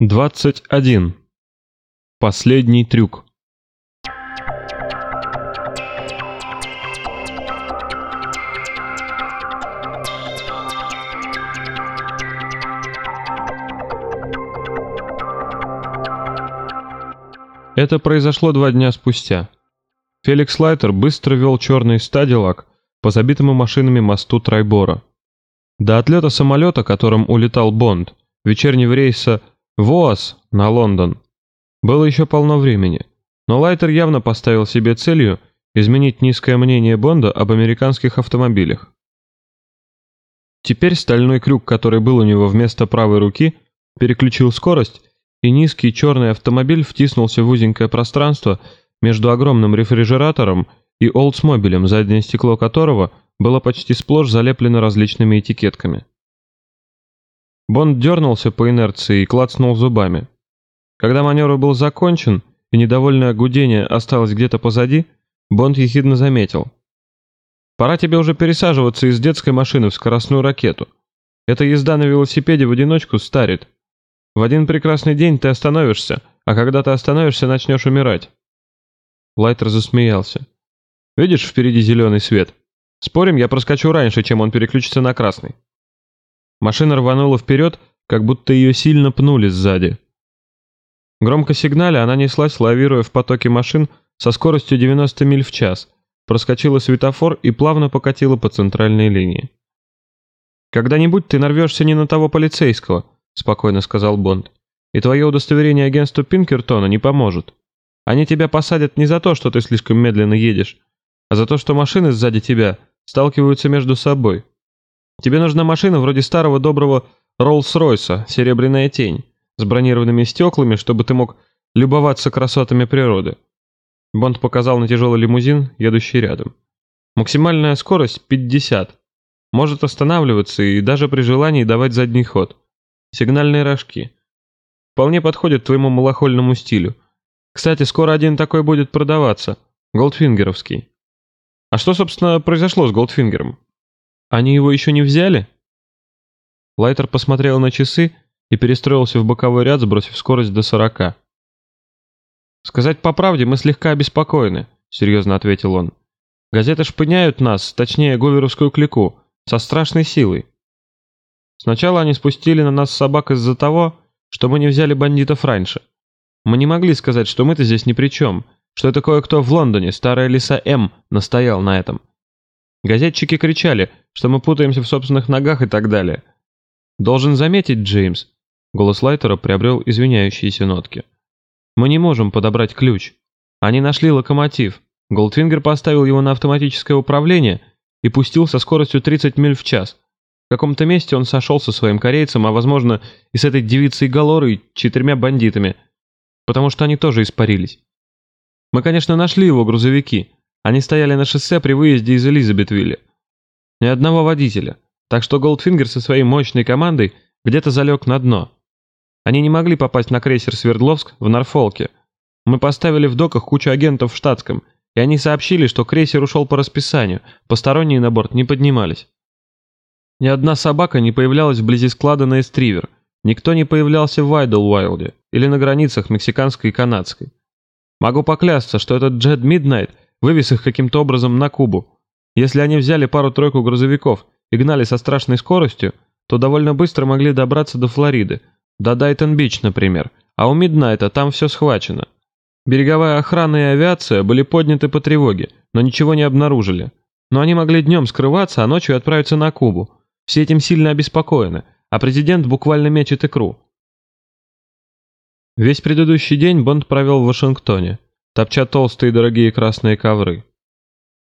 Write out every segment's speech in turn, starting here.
21. Последний трюк. Это произошло два дня спустя. Феликс Лайтер быстро вел черный стадилак по забитому машинами мосту Трайбора. До отлета самолета, которым улетал Бонд, вечернего рейса ВОАЗ на Лондон. Было еще полно времени, но Лайтер явно поставил себе целью изменить низкое мнение Бонда об американских автомобилях. Теперь стальной крюк, который был у него вместо правой руки, переключил скорость, и низкий черный автомобиль втиснулся в узенькое пространство между огромным рефрижератором и Олдсмобилем, заднее стекло которого было почти сплошь залеплено различными этикетками. Бонд дернулся по инерции и клацнул зубами. Когда маневр был закончен и недовольное гудение осталось где-то позади, Бонд ехидно заметил. «Пора тебе уже пересаживаться из детской машины в скоростную ракету. Эта езда на велосипеде в одиночку старит. В один прекрасный день ты остановишься, а когда ты остановишься, начнешь умирать». Лайтер засмеялся. «Видишь впереди зеленый свет? Спорим, я проскочу раньше, чем он переключится на красный». Машина рванула вперед, как будто ее сильно пнули сзади. Громко сигналя она неслась, лавируя в потоке машин со скоростью 90 миль в час, проскочила светофор и плавно покатила по центральной линии. «Когда-нибудь ты нарвешься не на того полицейского», — спокойно сказал Бонд, «и твое удостоверение агентству Пинкертона не поможет. Они тебя посадят не за то, что ты слишком медленно едешь, а за то, что машины сзади тебя сталкиваются между собой. Тебе нужна машина вроде старого доброго Роллс-Ройса, серебряная тень, с бронированными стеклами, чтобы ты мог любоваться красотами природы. Бонд показал на тяжелый лимузин, едущий рядом. Максимальная скорость 50. Может останавливаться и даже при желании давать задний ход. Сигнальные рожки. Вполне подходит твоему малохольному стилю. Кстати, скоро один такой будет продаваться. Голдфингеровский. А что, собственно, произошло с Голдфингером? Они его еще не взяли?» Лайтер посмотрел на часы и перестроился в боковой ряд, сбросив скорость до сорока. «Сказать по правде, мы слегка обеспокоены», — серьезно ответил он. «Газеты шпыняют нас, точнее, Говеровскую клику, со страшной силой. Сначала они спустили на нас собак из-за того, что мы не взяли бандитов раньше. Мы не могли сказать, что мы-то здесь ни при чем, что это кое-кто в Лондоне, старая лиса М, настоял на этом. Газетчики кричали, что мы путаемся в собственных ногах и так далее. Должен заметить, Джеймс, голос Лайтера приобрел извиняющиеся нотки. Мы не можем подобрать ключ. Они нашли локомотив. Голдфингер поставил его на автоматическое управление и пустил со скоростью 30 миль в час. В каком-то месте он сошел со своим корейцем, а возможно и с этой девицей Галор и четырьмя бандитами, потому что они тоже испарились. Мы, конечно, нашли его грузовики, они стояли на шоссе при выезде из Элизабетвилля. Ни одного водителя, так что Голдфингер со своей мощной командой где-то залег на дно. Они не могли попасть на крейсер Свердловск в Норфолке. Мы поставили в доках кучу агентов в штатском, и они сообщили, что крейсер ушел по расписанию, посторонние на борт не поднимались. Ни одна собака не появлялась вблизи склада на Эстривер, никто не появлялся в Уайдлвайлде или на границах мексиканской и канадской. Могу поклясться, что этот Джет Миднайт – вывез их каким-то образом на Кубу. Если они взяли пару-тройку грузовиков и гнали со страшной скоростью, то довольно быстро могли добраться до Флориды, до Дайтон-Бич, например, а у Миднайта там все схвачено. Береговая охрана и авиация были подняты по тревоге, но ничего не обнаружили. Но они могли днем скрываться, а ночью отправиться на Кубу. Все этим сильно обеспокоены, а президент буквально мечет икру. Весь предыдущий день Бонд провел в Вашингтоне топча толстые дорогие красные ковры.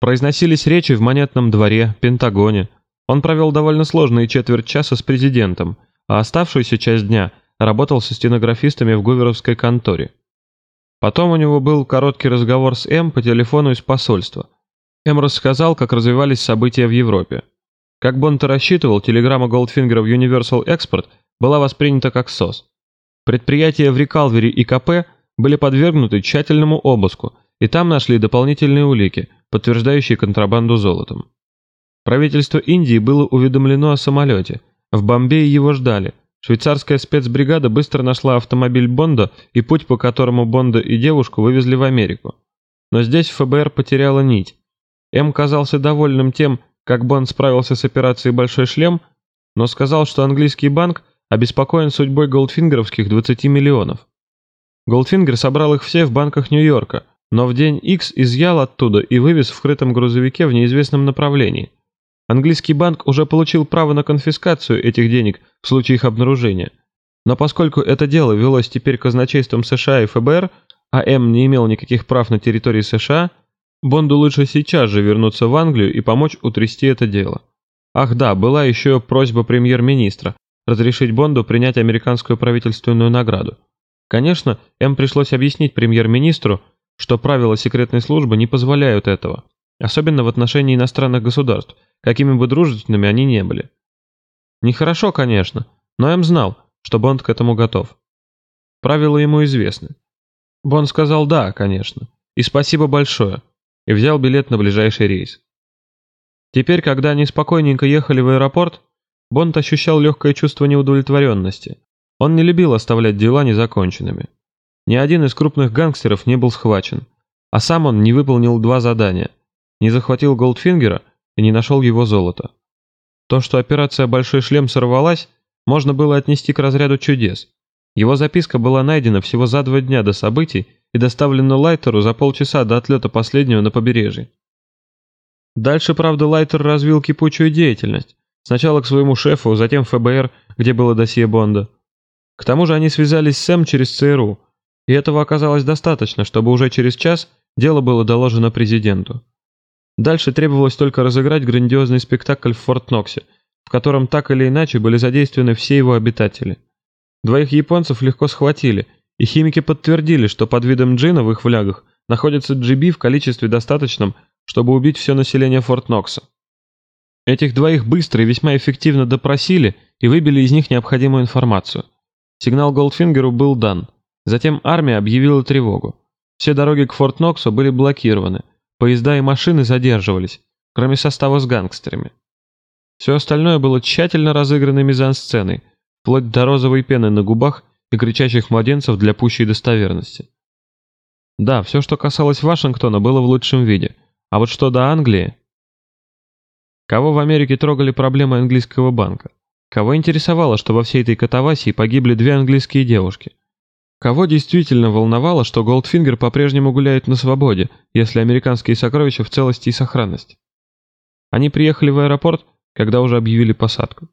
Произносились речи в монетном дворе, Пентагоне. Он провел довольно сложные четверть часа с президентом, а оставшуюся часть дня работал со стенографистами в Гуверовской конторе. Потом у него был короткий разговор с М по телефону из посольства. М рассказал, как развивались события в Европе. Как Бонт рассчитывал, телеграмма Голдфингера в Universal Export была воспринята как СОС. Предприятия в Рекалвере и КП были подвергнуты тщательному обыску, и там нашли дополнительные улики, подтверждающие контрабанду золотом. Правительство Индии было уведомлено о самолете, в Бомбее его ждали, Швейцарская спецбригада быстро нашла автомобиль Бонда и путь, по которому Бонда и девушку вывезли в Америку. Но здесь ФБР потеряла нить. М казался довольным тем, как Бонд справился с операцией «Большой шлем», но сказал, что английский банк обеспокоен судьбой голдфингеровских 20 миллионов. Голдфингер собрал их все в банках Нью-Йорка, но в день X изъял оттуда и вывез в крытом грузовике в неизвестном направлении. Английский банк уже получил право на конфискацию этих денег в случае их обнаружения. Но поскольку это дело велось теперь казначейством США и ФБР, а М не имел никаких прав на территории США, Бонду лучше сейчас же вернуться в Англию и помочь утрясти это дело. Ах да, была еще просьба премьер-министра разрешить Бонду принять американскую правительственную награду. Конечно, М пришлось объяснить премьер-министру, что правила секретной службы не позволяют этого, особенно в отношении иностранных государств, какими бы дружественными они не были. Нехорошо, конечно, но М знал, что Бонд к этому готов. Правила ему известны. Бонд сказал «да», конечно, и спасибо большое, и взял билет на ближайший рейс. Теперь, когда они спокойненько ехали в аэропорт, Бонд ощущал легкое чувство неудовлетворенности. Он не любил оставлять дела незаконченными. Ни один из крупных гангстеров не был схвачен, а сам он не выполнил два задания. Не захватил Голдфингера и не нашел его золото. То, что операция «Большой шлем» сорвалась, можно было отнести к разряду чудес. Его записка была найдена всего за два дня до событий и доставлена Лайтеру за полчаса до отлета последнего на побережье. Дальше, правда, Лайтер развил кипучую деятельность. Сначала к своему шефу, затем в ФБР, где было досье Бонда. К тому же они связались с Сэм через ЦРУ, и этого оказалось достаточно, чтобы уже через час дело было доложено президенту. Дальше требовалось только разыграть грандиозный спектакль в Форт-Ноксе, в котором так или иначе были задействованы все его обитатели. Двоих японцев легко схватили, и химики подтвердили, что под видом джина в их флягах находится GB в количестве достаточном, чтобы убить все население Форт-Нокса. Этих двоих быстро и весьма эффективно допросили и выбили из них необходимую информацию. Сигнал Голдфингеру был дан. Затем армия объявила тревогу. Все дороги к Форт-Ноксу были блокированы, Поезда и машины задерживались, кроме состава с гангстерами. Все остальное было тщательно разыгранной мизансценой, вплоть до розовой пены на губах и кричащих младенцев для пущей достоверности. Да, все, что касалось Вашингтона, было в лучшем виде, а вот что до Англии... Кого в Америке трогали проблемы английского банка? Кого интересовало, что во всей этой катавасии погибли две английские девушки – Кого действительно волновало, что Голдфингер по-прежнему гуляет на свободе, если американские сокровища в целости и сохранности? Они приехали в аэропорт, когда уже объявили посадку.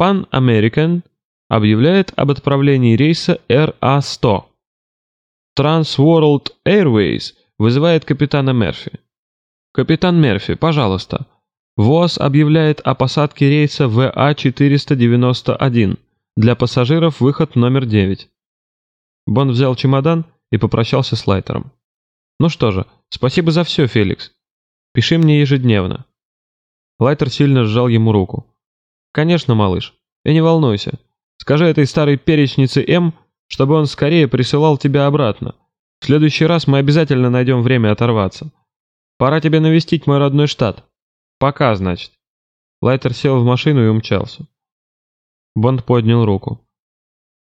Pan American объявляет об отправлении рейса RA-100. Trans World Airways вызывает капитана Мерфи. Капитан Мерфи, пожалуйста. ВОЗ объявляет о посадке рейса ВА-491. Для пассажиров выход номер 9. Бонд взял чемодан и попрощался с Лайтером. «Ну что же, спасибо за все, Феликс. Пиши мне ежедневно». Лайтер сильно сжал ему руку. «Конечно, малыш. И не волнуйся. Скажи этой старой перечнице М, чтобы он скорее присылал тебя обратно. В следующий раз мы обязательно найдем время оторваться. Пора тебе навестить мой родной штат. Пока, значит». Лайтер сел в машину и умчался. Бонд поднял руку.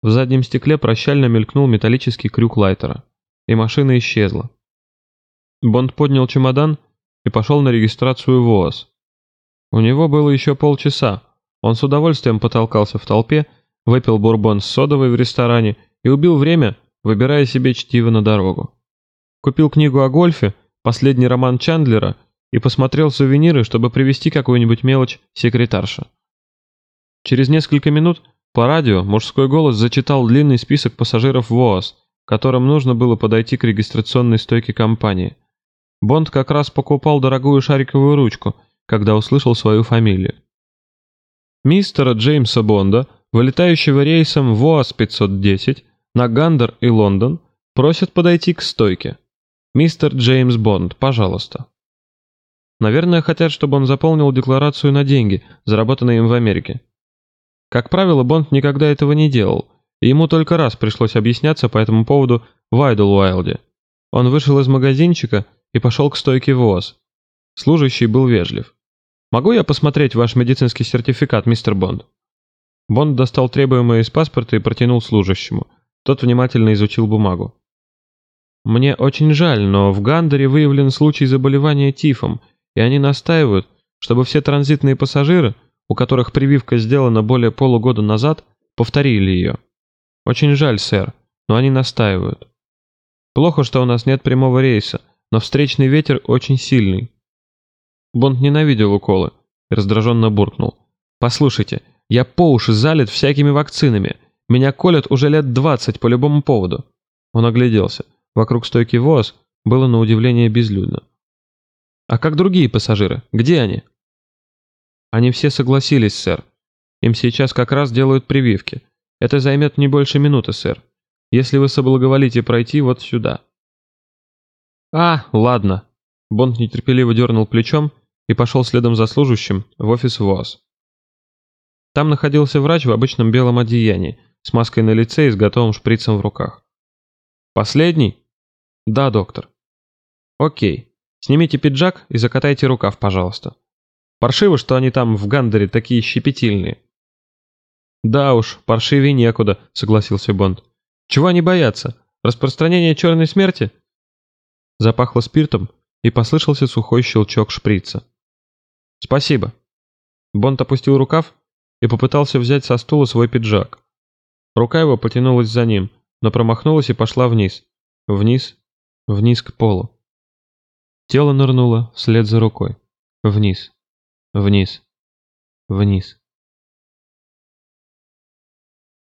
В заднем стекле прощально мелькнул металлический крюк лайтера, и машина исчезла. Бонд поднял чемодан и пошел на регистрацию в ОАС. У него было еще полчаса. Он с удовольствием потолкался в толпе, выпил бурбон с содовой в ресторане и убил время, выбирая себе чтиво на дорогу. Купил книгу о гольфе, последний роман Чандлера и посмотрел сувениры, чтобы привезти какую-нибудь мелочь секретарша. Через несколько минут по радио мужской голос зачитал длинный список пассажиров ВОАЗ, которым нужно было подойти к регистрационной стойке компании. Бонд как раз покупал дорогую шариковую ручку, когда услышал свою фамилию. Мистера Джеймса Бонда, вылетающего рейсом ВОАЗ-510 на Гандер и Лондон, просят подойти к стойке. Мистер Джеймс Бонд, пожалуйста. Наверное, хотят, чтобы он заполнил декларацию на деньги, заработанные им в Америке. Как правило, Бонд никогда этого не делал, и ему только раз пришлось объясняться по этому поводу в Айдлуайлде. Он вышел из магазинчика и пошел к стойке ВОЗ. Служащий был вежлив. «Могу я посмотреть ваш медицинский сертификат, мистер Бонд?» Бонд достал требуемое из паспорта и протянул служащему. Тот внимательно изучил бумагу. «Мне очень жаль, но в Гандере выявлен случай заболевания тифом, и они настаивают, чтобы все транзитные пассажиры, у которых прививка сделана более полугода назад, повторили ее. Очень жаль, сэр, но они настаивают. Плохо, что у нас нет прямого рейса, но встречный ветер очень сильный». Бонд ненавидел уколы и раздраженно буркнул. «Послушайте, я по уши залит всякими вакцинами. Меня колят уже лет двадцать по любому поводу». Он огляделся. Вокруг стойки ВОЗ было на удивление безлюдно. «А как другие пассажиры? Где они?» «Они все согласились, сэр. Им сейчас как раз делают прививки. Это займет не больше минуты, сэр. Если вы соблаговолите пройти вот сюда». «А, ладно». Бонд нетерпеливо дернул плечом и пошел следом за служащим в офис ВОЗ. Там находился врач в обычном белом одеянии, с маской на лице и с готовым шприцем в руках. «Последний?» «Да, доктор». «Окей. Снимите пиджак и закатайте рукав, пожалуйста. Паршиво, что они там в Гандере такие щепетильные». «Да уж, паршивее некуда», — согласился Бонд. «Чего они боятся? Распространение черной смерти?» Запахло спиртом, и послышался сухой щелчок шприца. «Спасибо». Бонд опустил рукав и попытался взять со стула свой пиджак. Рука его потянулась за ним, но промахнулась и пошла вниз. Вниз, вниз к полу. Тело нырнуло вслед за рукой. Вниз, вниз, вниз.